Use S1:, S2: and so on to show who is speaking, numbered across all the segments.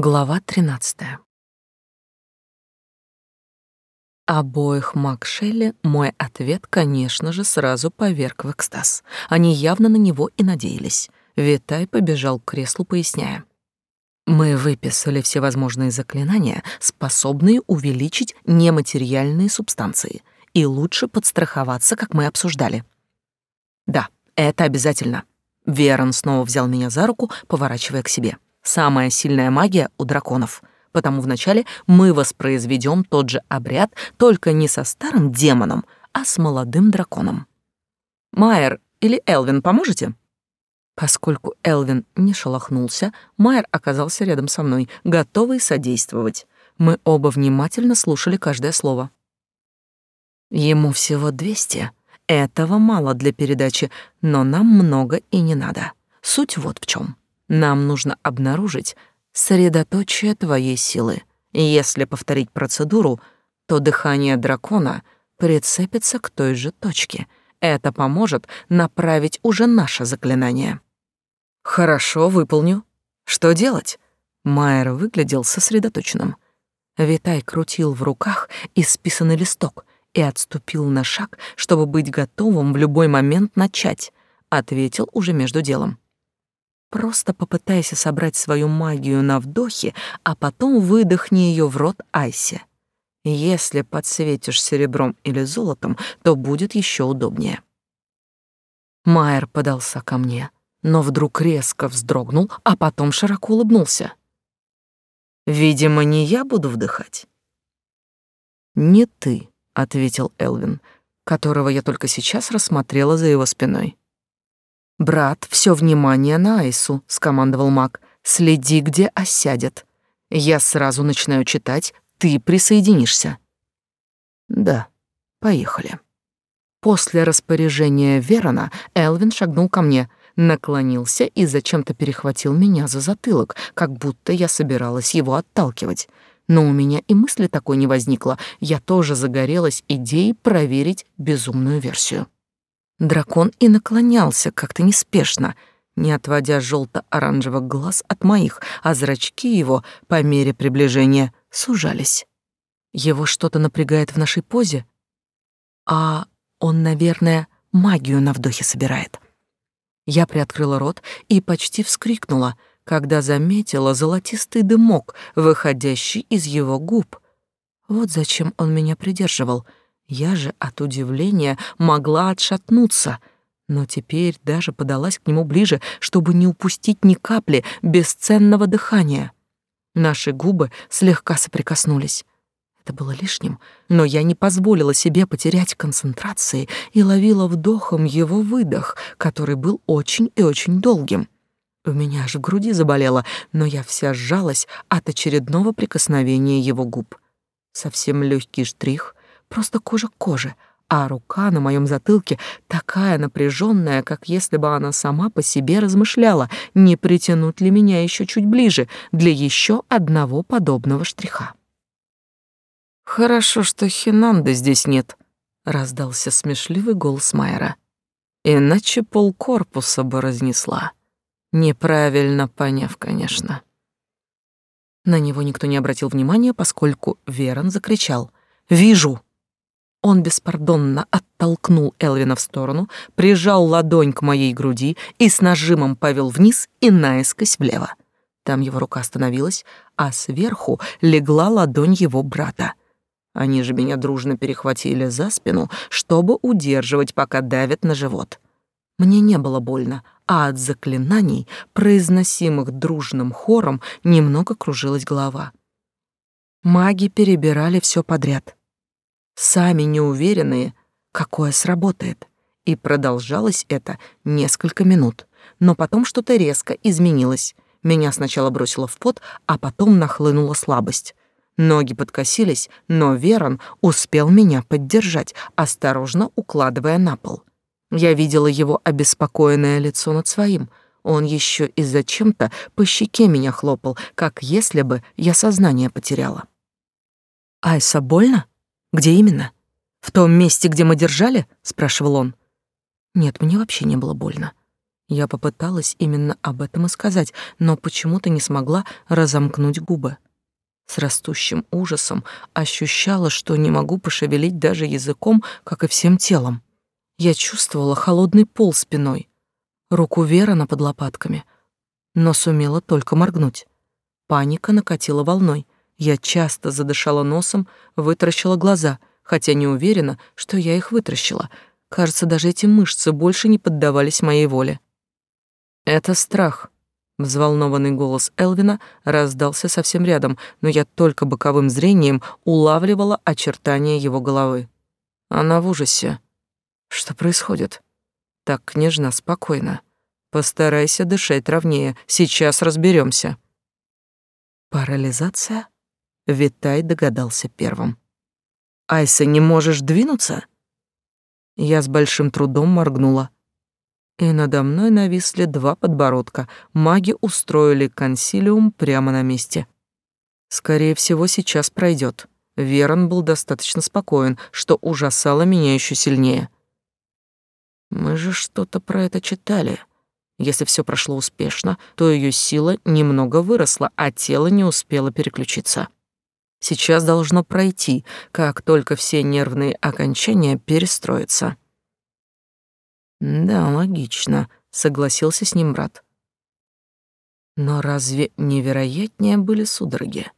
S1: Глава 13. Обоих Мак Шелли мой ответ, конечно же, сразу поверг в экстаз. Они явно на него и надеялись. Витай побежал к креслу, поясняя. Мы выписали всевозможные заклинания, способные увеличить нематериальные субстанции, и лучше подстраховаться, как мы обсуждали. Да, это обязательно. Верон снова взял меня за руку, поворачивая к себе. Самая сильная магия у драконов. Потому вначале мы воспроизведем тот же обряд, только не со старым демоном, а с молодым драконом. Майер или Элвин, поможете? Поскольку Элвин не шелохнулся, Майер оказался рядом со мной, готовый содействовать. Мы оба внимательно слушали каждое слово. Ему всего двести. Этого мало для передачи, но нам много и не надо. Суть вот в чем. Нам нужно обнаружить средоточие твоей силы. Если повторить процедуру, то дыхание дракона прицепится к той же точке. Это поможет направить уже наше заклинание. Хорошо, выполню. Что делать? Майер выглядел сосредоточенным. Витай крутил в руках исписанный листок и отступил на шаг, чтобы быть готовым в любой момент начать, ответил уже между делом. Просто попытайся собрать свою магию на вдохе, а потом выдохни ее в рот Айсе. Если подсветишь серебром или золотом, то будет еще удобнее. Майер подался ко мне, но вдруг резко вздрогнул, а потом широко улыбнулся. Видимо, не я буду вдыхать. Не ты, ответил Элвин, которого я только сейчас рассмотрела за его спиной. «Брат, все внимание на Айсу», — скомандовал маг. «Следи, где осядет. Я сразу начинаю читать, ты присоединишься». «Да, поехали». После распоряжения Верона Элвин шагнул ко мне, наклонился и зачем-то перехватил меня за затылок, как будто я собиралась его отталкивать. Но у меня и мысли такой не возникло, я тоже загорелась идеей проверить безумную версию. Дракон и наклонялся как-то неспешно, не отводя желто-оранжевых глаз от моих, а зрачки его по мере приближения сужались. Его что-то напрягает в нашей позе? А он, наверное, магию на вдохе собирает. Я приоткрыла рот и почти вскрикнула, когда заметила золотистый дымок, выходящий из его губ. Вот зачем он меня придерживал — я же от удивления могла отшатнуться, но теперь даже подалась к нему ближе, чтобы не упустить ни капли бесценного дыхания. Наши губы слегка соприкоснулись. Это было лишним, но я не позволила себе потерять концентрации и ловила вдохом его выдох, который был очень и очень долгим. У меня аж в груди заболело, но я вся сжалась от очередного прикосновения его губ. Совсем легкий штрих, просто кожа к коже, а рука на моем затылке такая напряженная, как если бы она сама по себе размышляла, не притянуть ли меня еще чуть ближе для еще одного подобного штриха. «Хорошо, что Хинанда здесь нет», — раздался смешливый голос Майера. «Иначе полкорпуса бы разнесла. Неправильно поняв, конечно». На него никто не обратил внимания, поскольку Верон закричал «Вижу!» Он беспардонно оттолкнул Элвина в сторону, прижал ладонь к моей груди и с нажимом повел вниз и наискось влево. Там его рука остановилась, а сверху легла ладонь его брата. Они же меня дружно перехватили за спину, чтобы удерживать, пока давят на живот. Мне не было больно, а от заклинаний, произносимых дружным хором, немного кружилась голова. Маги перебирали все подряд — сами неуверенные, какое сработает. И продолжалось это несколько минут. Но потом что-то резко изменилось. Меня сначала бросило в пот, а потом нахлынула слабость. Ноги подкосились, но Верон успел меня поддержать, осторожно укладывая на пол. Я видела его обеспокоенное лицо над своим. Он еще и зачем-то по щеке меня хлопал, как если бы я сознание потеряла. «Айса, больно?» Где именно? В том месте, где мы держали? спрашивал он. Нет, мне вообще не было больно. Я попыталась именно об этом и сказать, но почему-то не смогла разомкнуть губы. С растущим ужасом ощущала, что не могу пошевелить даже языком, как и всем телом. Я чувствовала холодный пол спиной, руку Верона под лопатками, но сумела только моргнуть. Паника накатила волной. Я часто задышала носом, вытаращила глаза, хотя не уверена, что я их вытаращила. Кажется, даже эти мышцы больше не поддавались моей воле. Это страх. Взволнованный голос Элвина раздался совсем рядом, но я только боковым зрением улавливала очертания его головы. Она в ужасе. Что происходит? Так, княжна, спокойно. Постарайся дышать ровнее, сейчас разберемся. Парализация? Витай догадался первым. Айса, не можешь двинуться? Я с большим трудом моргнула и надо мной нависли два подбородка. Маги устроили консилиум прямо на месте. Скорее всего, сейчас пройдет. Верон был достаточно спокоен, что ужасало меня еще сильнее. Мы же что-то про это читали. Если все прошло успешно, то ее сила немного выросла, а тело не успело переключиться. Сейчас должно пройти, как только все нервные окончания перестроятся. Да, логично, согласился с ним брат. Но разве невероятнее были судороги?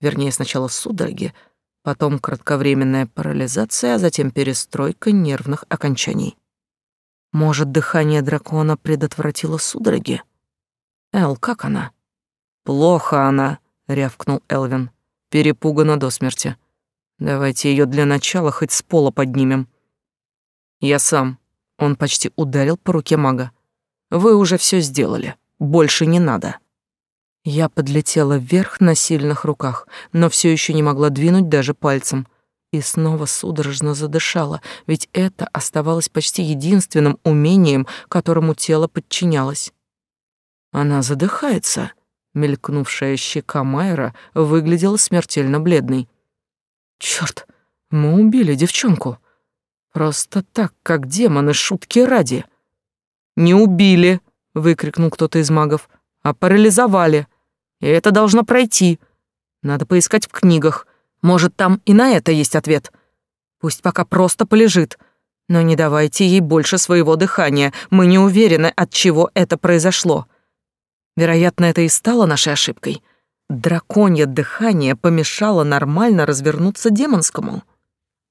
S1: Вернее, сначала судороги, потом кратковременная парализация, а затем перестройка нервных окончаний. Может, дыхание дракона предотвратило судороги? Эл, как она? Плохо она, рявкнул Элвин. Перепугана до смерти. Давайте ее для начала хоть с пола поднимем. Я сам, он почти ударил по руке мага. Вы уже все сделали. Больше не надо. Я подлетела вверх на сильных руках, но все еще не могла двинуть даже пальцем. И снова судорожно задышала, ведь это оставалось почти единственным умением, которому тело подчинялось. Она задыхается. Мелькнувшая щека Майера выглядела смертельно бледной. Черт, мы убили девчонку. Просто так, как демоны, шутки ради. «Не убили!» — выкрикнул кто-то из магов. «А парализовали. И это должно пройти. Надо поискать в книгах. Может, там и на это есть ответ. Пусть пока просто полежит. Но не давайте ей больше своего дыхания. Мы не уверены, от чего это произошло. Вероятно, это и стало нашей ошибкой. Драконье дыхание помешало нормально развернуться демонскому»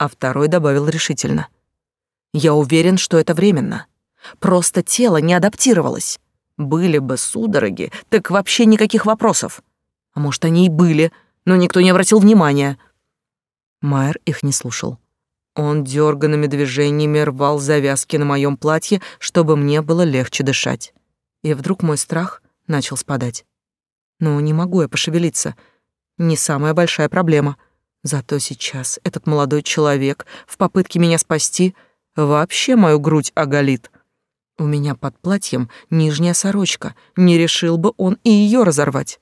S1: а второй добавил решительно. «Я уверен, что это временно. Просто тело не адаптировалось. Были бы судороги, так вообще никаких вопросов. А может, они и были, но никто не обратил внимания». Майер их не слушал. Он дерганными движениями рвал завязки на моем платье, чтобы мне было легче дышать. И вдруг мой страх начал спадать. Ну, не могу я пошевелиться. Не самая большая проблема — Зато сейчас этот молодой человек в попытке меня спасти вообще мою грудь оголит. У меня под платьем нижняя сорочка, не решил бы он и ее разорвать.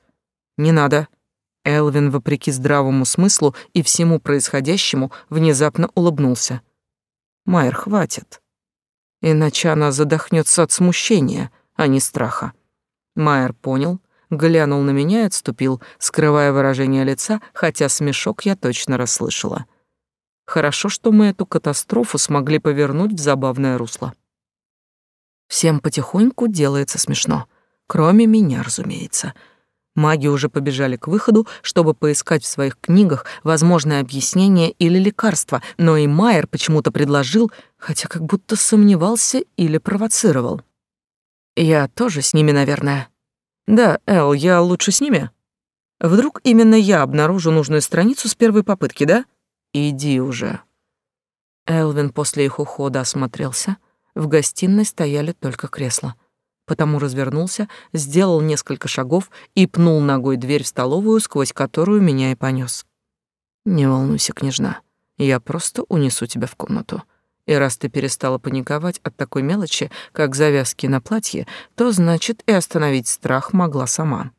S1: Не надо. Элвин, вопреки здравому смыслу и всему происходящему, внезапно улыбнулся. Майер, хватит. Иначе она задохнется от смущения, а не страха. Майер понял, глянул на меня и отступил, скрывая выражение лица, хотя смешок я точно расслышала. Хорошо, что мы эту катастрофу смогли повернуть в забавное русло. Всем потихоньку делается смешно, кроме меня, разумеется. Маги уже побежали к выходу, чтобы поискать в своих книгах возможное объяснение или лекарство, но и Майер почему-то предложил, хотя как будто сомневался или провоцировал. Я тоже с ними, наверное. Да, Эл, я лучше с ними. Вдруг именно я обнаружу нужную страницу с первой попытки, да? Иди уже. Элвин после их ухода осмотрелся. В гостиной стояли только кресла. Потому развернулся, сделал несколько шагов и пнул ногой дверь в столовую, сквозь которую меня и понес. Не волнуйся, княжна. Я просто унесу тебя в комнату. И раз ты перестала паниковать от такой мелочи, как завязки на платье, то значит и остановить страх могла сама.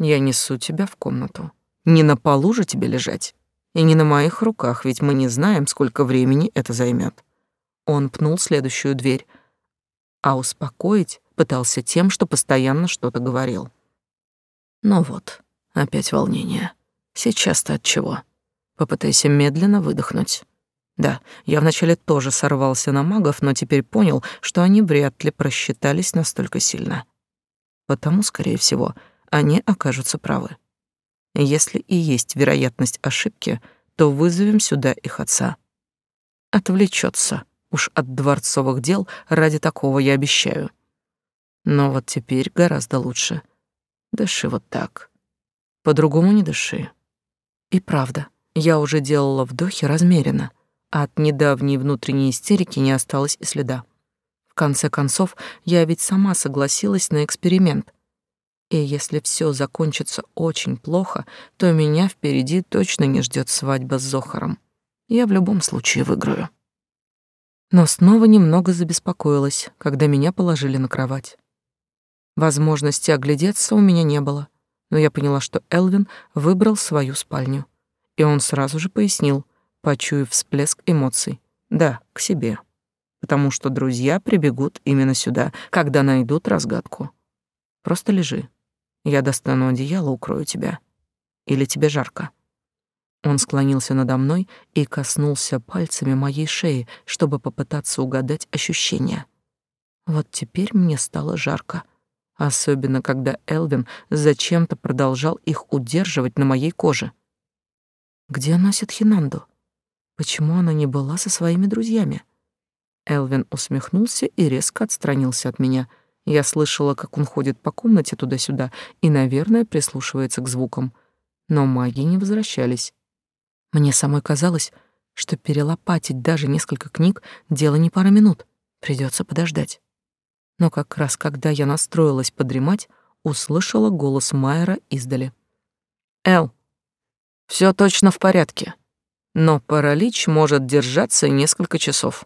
S1: Я несу тебя в комнату. Не на полу же тебе лежать. И не на моих руках, ведь мы не знаем, сколько времени это займет. Он пнул следующую дверь, а успокоить пытался тем, что постоянно что-то говорил. Ну вот, опять волнение. Сейчас ты от чего? Попытайся медленно выдохнуть. Да, я вначале тоже сорвался на магов, но теперь понял, что они вряд ли просчитались настолько сильно. Потому, скорее всего, они окажутся правы. Если и есть вероятность ошибки, то вызовем сюда их отца. Отвлечется уж от дворцовых дел ради такого, я обещаю. Но вот теперь гораздо лучше. Дыши вот так. По-другому не дыши. И правда, я уже делала вдохи размеренно, от недавней внутренней истерики не осталось и следа. В конце концов, я ведь сама согласилась на эксперимент. И если все закончится очень плохо, то меня впереди точно не ждет свадьба с Зохаром. Я в любом случае выиграю. Но снова немного забеспокоилась, когда меня положили на кровать. Возможности оглядеться у меня не было, но я поняла, что Элвин выбрал свою спальню. И он сразу же пояснил, почуяв всплеск эмоций. Да, к себе. Потому что друзья прибегут именно сюда, когда найдут разгадку. Просто лежи. Я достану одеяло, укрою тебя. Или тебе жарко? Он склонился надо мной и коснулся пальцами моей шеи, чтобы попытаться угадать ощущения. Вот теперь мне стало жарко, особенно когда Элвин зачем-то продолжал их удерживать на моей коже. Где носит Хинанду? Почему она не была со своими друзьями? Элвин усмехнулся и резко отстранился от меня. Я слышала, как он ходит по комнате туда-сюда и, наверное, прислушивается к звукам. Но маги не возвращались. Мне самой казалось, что перелопатить даже несколько книг — дело не пара минут. Придется подождать. Но как раз когда я настроилась подремать, услышала голос Майера издали. «Эл, все точно в порядке, но паралич может держаться несколько часов».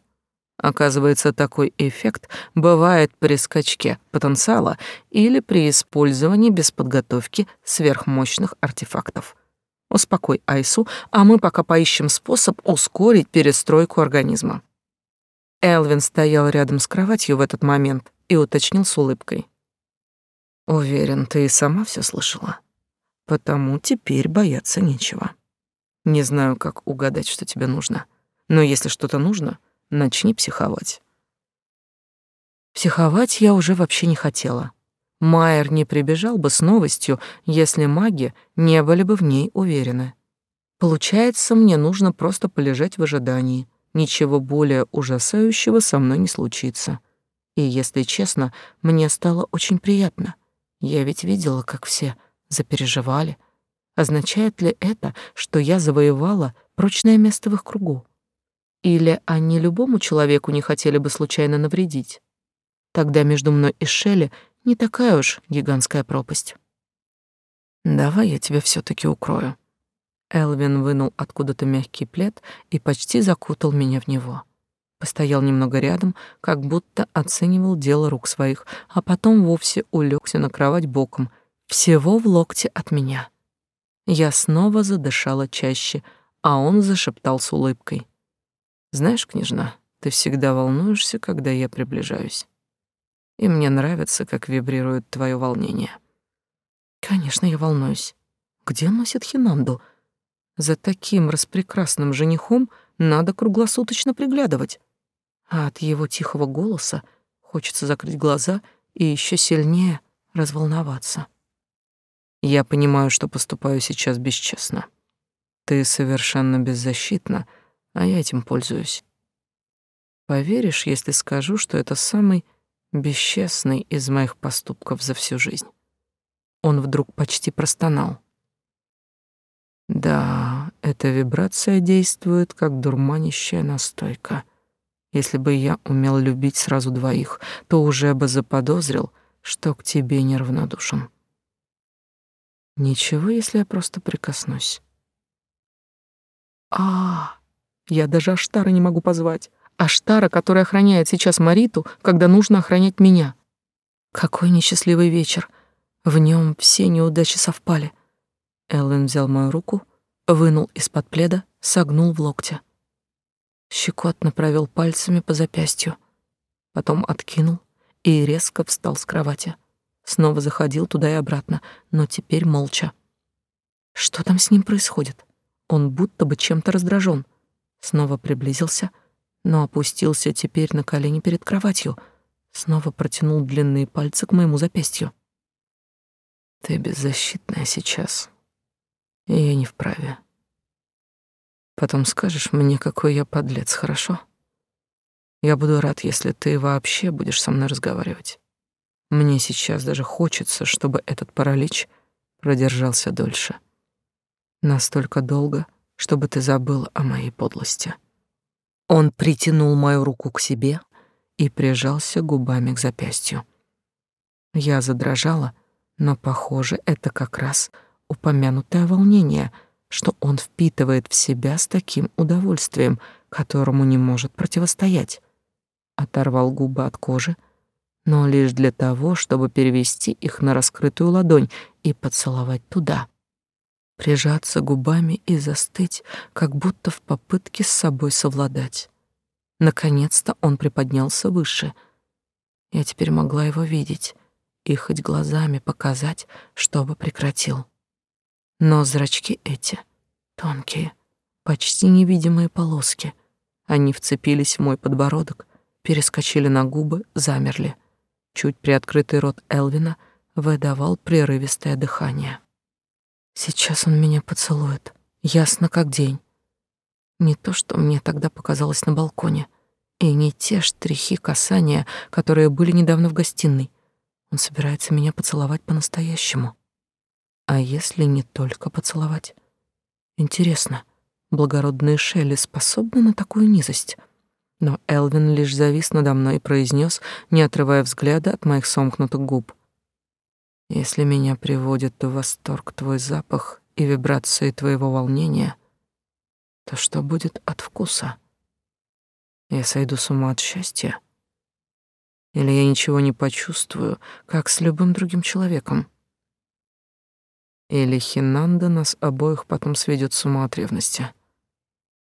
S1: Оказывается, такой эффект бывает при скачке потенциала или при использовании без подготовки сверхмощных артефактов. Успокой Айсу, а мы пока поищем способ ускорить перестройку организма. Элвин стоял рядом с кроватью в этот момент и уточнил с улыбкой. Уверен, ты и сама все слышала. Потому теперь бояться нечего. Не знаю, как угадать, что тебе нужно, но если что-то нужно, начни психовать. Психовать я уже вообще не хотела. Майер не прибежал бы с новостью, если маги не были бы в ней уверены. Получается, мне нужно просто полежать в ожидании. Ничего более ужасающего со мной не случится. И, если честно, мне стало очень приятно. Я ведь видела, как все запереживали. Означает ли это, что я завоевала прочное место в их кругу? Или они любому человеку не хотели бы случайно навредить? Тогда между мной и Шелли не такая уж гигантская пропасть. Давай я тебя все таки укрою. Элвин вынул откуда-то мягкий плед и почти закутал меня в него. Постоял немного рядом, как будто оценивал дело рук своих, а потом вовсе улегся на кровать боком, всего в локте от меня. Я снова задышала чаще, а он зашептал с улыбкой. «Знаешь, княжна, ты всегда волнуешься, когда я приближаюсь и мне нравится, как вибрирует твое волнение. Конечно, я волнуюсь. Где носит Хинанду? За таким распрекрасным женихом надо круглосуточно приглядывать. А от его тихого голоса хочется закрыть глаза и еще сильнее разволноваться. Я понимаю, что поступаю сейчас бесчестно. Ты совершенно беззащитна, а я этим пользуюсь. Поверишь, если скажу, что это самый бесчестный из моих поступков за всю жизнь. Он вдруг почти простонал. Да, эта вибрация действует как дурманящая настойка. Если бы я умел любить сразу двоих, то уже бы заподозрил, что к тебе неравнодушен. Ничего, если я просто прикоснусь. А, я даже Аштара не могу позвать. Аштара, который охраняет сейчас Мариту, когда нужно охранять меня. Какой несчастливый вечер. В нем все неудачи совпали. Элвин взял мою руку, вынул из-под пледа, согнул в локте. Щекотно провел пальцами по запястью, потом откинул и резко встал с кровати. Снова заходил туда и обратно, но теперь молча. Что там с ним происходит? Он будто бы чем-то раздражен. Снова приблизился, но опустился теперь на колени перед кроватью. Снова протянул длинные пальцы к моему запястью. Ты беззащитная сейчас, и я не вправе. Потом скажешь мне, какой я подлец, хорошо? Я буду рад, если ты вообще будешь со мной разговаривать. Мне сейчас даже хочется, чтобы этот паралич продержался дольше. Настолько долго, чтобы ты забыл о моей подлости. Он притянул мою руку к себе и прижался губами к запястью. Я задрожала, но, похоже, это как раз упомянутое волнение, что он впитывает в себя с таким удовольствием, которому не может противостоять оторвал губы от кожи, но лишь для того, чтобы перевести их на раскрытую ладонь и поцеловать туда. Прижаться губами и застыть, как будто в попытке с собой совладать. Наконец-то он приподнялся выше. Я теперь могла его видеть и хоть глазами показать, чтобы прекратил. Но зрачки эти, тонкие, почти невидимые полоски, они вцепились в мой подбородок, перескочили на губы, замерли. Чуть приоткрытый рот Элвина выдавал прерывистое дыхание. Сейчас он меня поцелует, ясно как день. Не то, что мне тогда показалось на балконе, и не те штрихи касания, которые были недавно в гостиной. Он собирается меня поцеловать по-настоящему. А если не только поцеловать? Интересно, благородные Шелли способны на такую низость? Но Элвин лишь завис надо мной и произнес, не отрывая взгляда от моих сомкнутых губ. «Если меня приводит в восторг твой запах и вибрации твоего волнения, то что будет от вкуса? Я сойду с ума от счастья? Или я ничего не почувствую, как с любым другим человеком?» Или Хинанда нас обоих потом сведет с ума от ревности?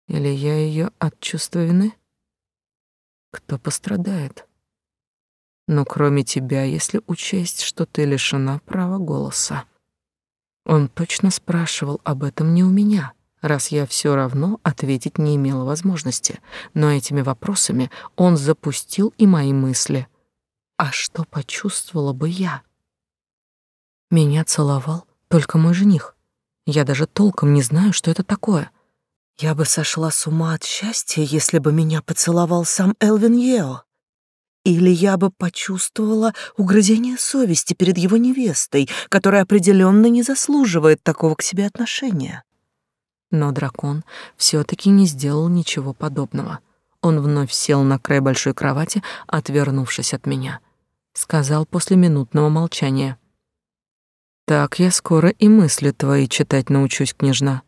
S1: Или я ее от чувства вины?» Кто пострадает. Но кроме тебя, если учесть, что ты лишена права голоса. Он точно спрашивал об этом не у меня, раз я все равно ответить не имела возможности. Но этими вопросами он запустил и мои мысли. А что почувствовала бы я? Меня целовал только мой жених. Я даже толком не знаю, что это такое. Я бы сошла с ума от счастья, если бы меня поцеловал сам Элвин Ео. Или я бы почувствовала угрызение совести перед его невестой, которая определенно не заслуживает такого к себе отношения. Но дракон все таки не сделал ничего подобного. Он вновь сел на край большой кровати, отвернувшись от меня. Сказал после минутного молчания. «Так я скоро и мысли твои читать научусь, княжна».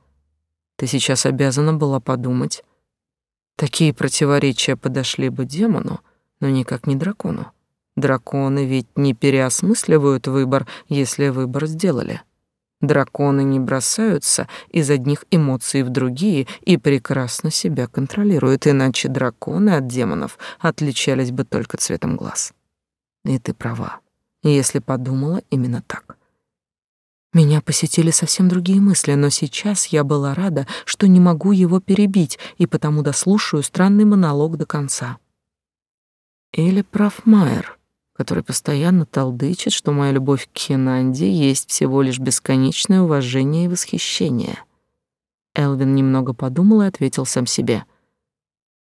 S1: Ты сейчас обязана была подумать. Такие противоречия подошли бы демону, но никак не дракону. Драконы ведь не переосмысливают выбор, если выбор сделали. Драконы не бросаются из одних эмоций в другие и прекрасно себя контролируют, иначе драконы от демонов отличались бы только цветом глаз. И ты права, если подумала именно так. Меня посетили совсем другие мысли, но сейчас я была рада, что не могу его перебить, и потому дослушаю странный монолог до конца. Или прав Майер, который постоянно толдычит, что моя любовь к Хенанде есть всего лишь бесконечное уважение и восхищение. Элвин немного подумал и ответил сам себе.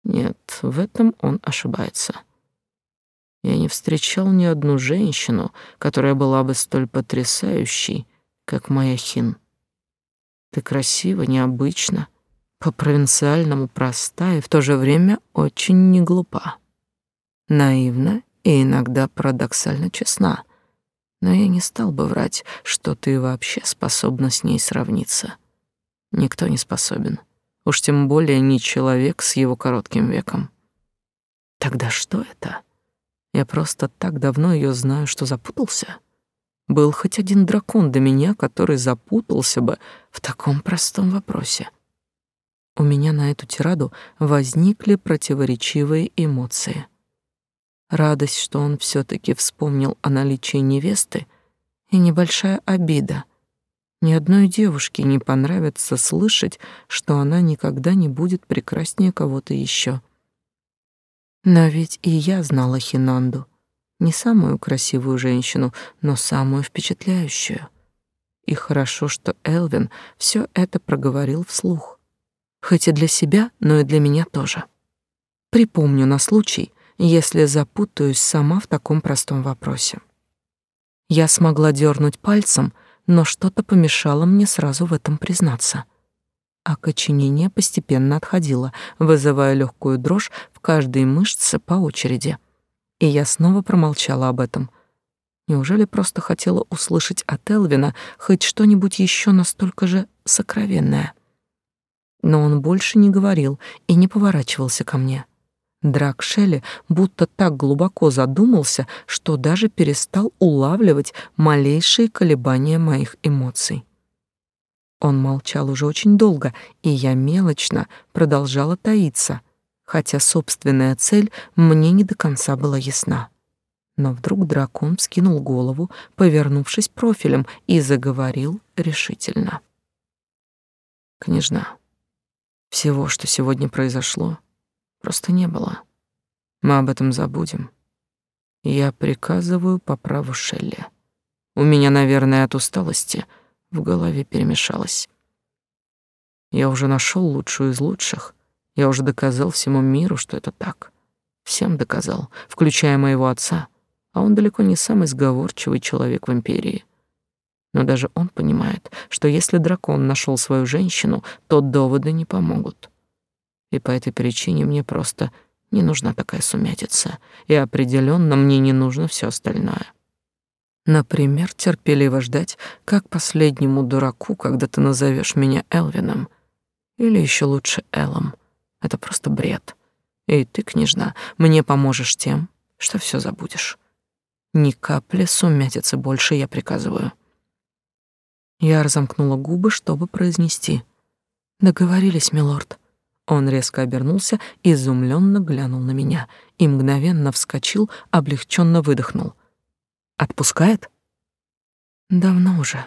S1: Нет, в этом он ошибается. Я не встречал ни одну женщину, которая была бы столь потрясающей, как моя Хин. Ты красива, необычна, по-провинциальному проста и в то же время очень неглупа. Наивна и иногда парадоксально честна. Но я не стал бы врать, что ты вообще способна с ней сравниться. Никто не способен. Уж тем более не человек с его коротким веком. Тогда что это? Я просто так давно ее знаю, что запутался. Был хоть один дракон до меня, который запутался бы в таком простом вопросе. У меня на эту тираду возникли противоречивые эмоции. Радость, что он все таки вспомнил о наличии невесты, и небольшая обида. Ни одной девушке не понравится слышать, что она никогда не будет прекраснее кого-то еще. Но ведь и я знала Хинанду. Не самую красивую женщину, но самую впечатляющую. И хорошо, что Элвин все это проговорил вслух. Хоть и для себя, но и для меня тоже. Припомню на случай, если запутаюсь сама в таком простом вопросе. Я смогла дернуть пальцем, но что-то помешало мне сразу в этом признаться. Окоченение постепенно отходило, вызывая легкую дрожь в каждой мышце по очереди. И я снова промолчала об этом. Неужели просто хотела услышать от Элвина хоть что-нибудь еще настолько же сокровенное? Но он больше не говорил и не поворачивался ко мне. Драк Шелли будто так глубоко задумался, что даже перестал улавливать малейшие колебания моих эмоций. Он молчал уже очень долго, и я мелочно продолжала таиться, хотя собственная цель мне не до конца была ясна. Но вдруг дракон вскинул голову, повернувшись профилем, и заговорил решительно. «Княжна, всего, что сегодня произошло, просто не было. Мы об этом забудем. Я приказываю по праву Шелли. У меня, наверное, от усталости в голове перемешалось. Я уже нашел лучшую из лучших. Я уже доказал всему миру, что это так. Всем доказал, включая моего отца, а он далеко не самый сговорчивый человек в империи. Но даже он понимает, что если дракон нашел свою женщину, то доводы не помогут. И по этой причине мне просто не нужна такая сумятица, и определенно мне не нужно все остальное. Например, терпеливо ждать, как последнему дураку, когда ты назовешь меня Элвином, или еще лучше Элом. Это просто бред. И ты, княжна, мне поможешь тем, что все забудешь. Ни капли сумятицы больше я приказываю. Я разомкнула губы, чтобы произнести. Договорились, милорд. Он резко обернулся, изумленно глянул на меня и мгновенно вскочил, облегченно выдохнул. Отпускает? Давно уже.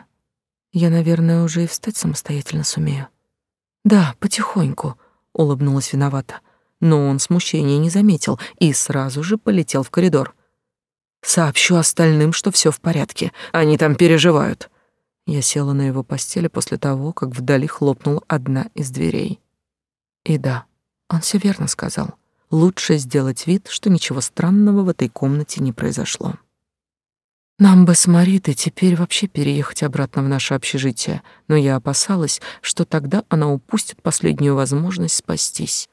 S1: Я, наверное, уже и встать самостоятельно сумею. Да, потихоньку, улыбнулась виновата. Но он смущения не заметил и сразу же полетел в коридор. Сообщу остальным, что все в порядке. Они там переживают. Я села на его постели после того, как вдали хлопнула одна из дверей. И да, он все верно сказал. Лучше сделать вид, что ничего странного в этой комнате не произошло. Нам бы с Маритой теперь вообще переехать обратно в наше общежитие, но я опасалась, что тогда она упустит последнюю возможность спастись.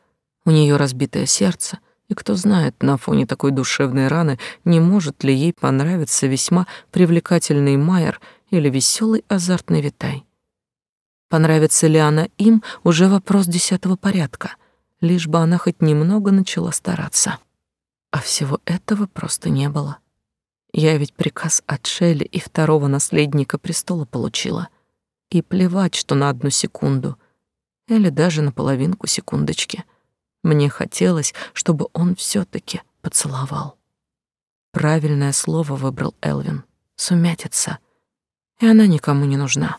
S1: У нее разбитое сердце, и кто знает, на фоне такой душевной раны не может ли ей понравиться весьма привлекательный Майер или веселый азартный Витай. Понравится ли она им, уже вопрос десятого порядка, лишь бы она хоть немного начала стараться. А всего этого просто не было. Я ведь приказ от Шелли и второго наследника престола получила. И плевать, что на одну секунду, или даже на половинку секундочки. Мне хотелось, чтобы он все таки поцеловал. Правильное слово выбрал Элвин. Сумятица. И она никому не нужна.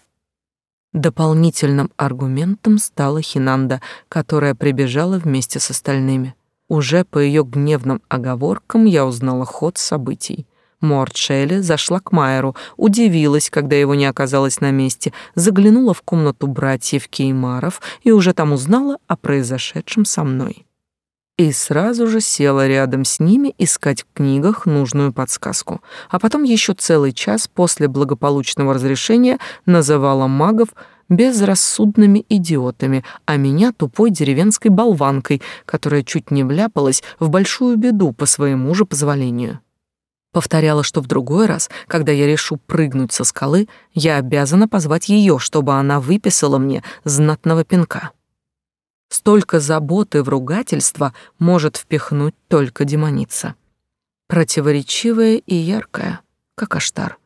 S1: Дополнительным аргументом стала Хинанда, которая прибежала вместе с остальными. Уже по ее гневным оговоркам я узнала ход событий. Морд зашла к Майеру, удивилась, когда его не оказалось на месте, заглянула в комнату братьев Кеймаров и уже там узнала о произошедшем со мной и сразу же села рядом с ними искать в книгах нужную подсказку. А потом еще целый час после благополучного разрешения называла магов безрассудными идиотами, а меня тупой деревенской болванкой, которая чуть не вляпалась в большую беду по своему же позволению. Повторяла, что в другой раз, когда я решу прыгнуть со скалы, я обязана позвать ее, чтобы она выписала мне знатного пинка. Столько заботы в ругательство может впихнуть только демоница. Противоречивая и яркая, как Аштар.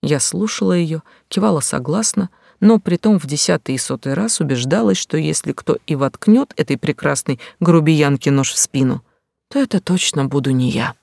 S1: Я слушала ее, кивала согласно, но притом в десятый и сотый раз убеждалась, что если кто и воткнет этой прекрасной грубиянке нож в спину, то это точно буду не я.